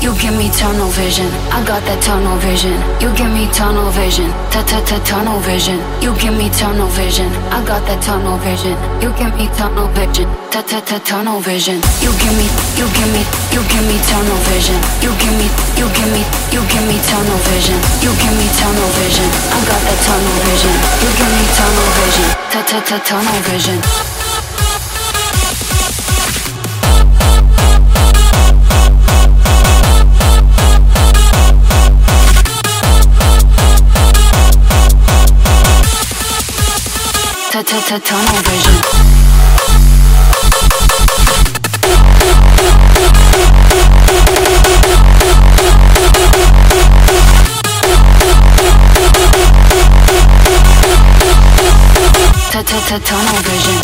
You give me tunnel vision. I got that tunnel vision. You give me tunnel vision. Ta ta ta tunnel vision. You give me tunnel vision. I got that tunnel vision. You give me tunnel vision. Ta ta ta tunnel vision. You give me, you give me, you give me tunnel vision. You give me, you give me, you give me tunnel vision. You give me tunnel vision. I got that tunnel vision. You give me tunnel vision. Ta ta ta tunnel vision. Tunnel vision. Tunnel vision.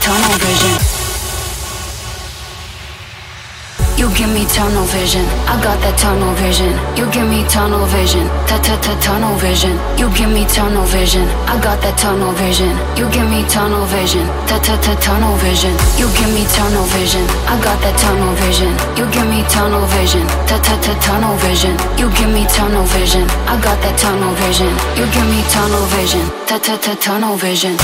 Tunnel vision. You give me tunnel vision. I got that tunnel vision. You give me tunnel vision. Ta ta ta tunnel vision. You give me tunnel vision. I got that tunnel vision. You give me tunnel vision. Ta ta ta tunnel vision. You give me tunnel vision. I got that tunnel vision. You give me tunnel vision. Ta ta ta tunnel vision. You give me tunnel vision. I got that tunnel vision. You give me tunnel vision. Ta ta ta tunnel vision.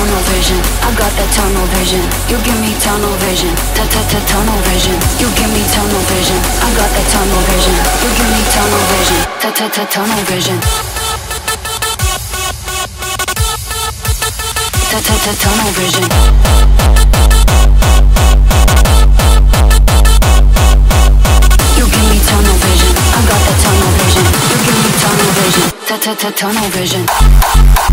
Tunnel vision. I got that tunnel vision. You give me tunnel vision. Ta ta ta tunnel vision. You give me tunnel vision. I got that tunnel vision. You give me tunnel vision. Ta ta ta tunnel vision. Ta ta ta tunnel vision. You give me tunnel vision. I got that tunnel vision. You give me tunnel vision. Ta ta ta tunnel vision.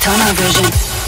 Tunnel vision.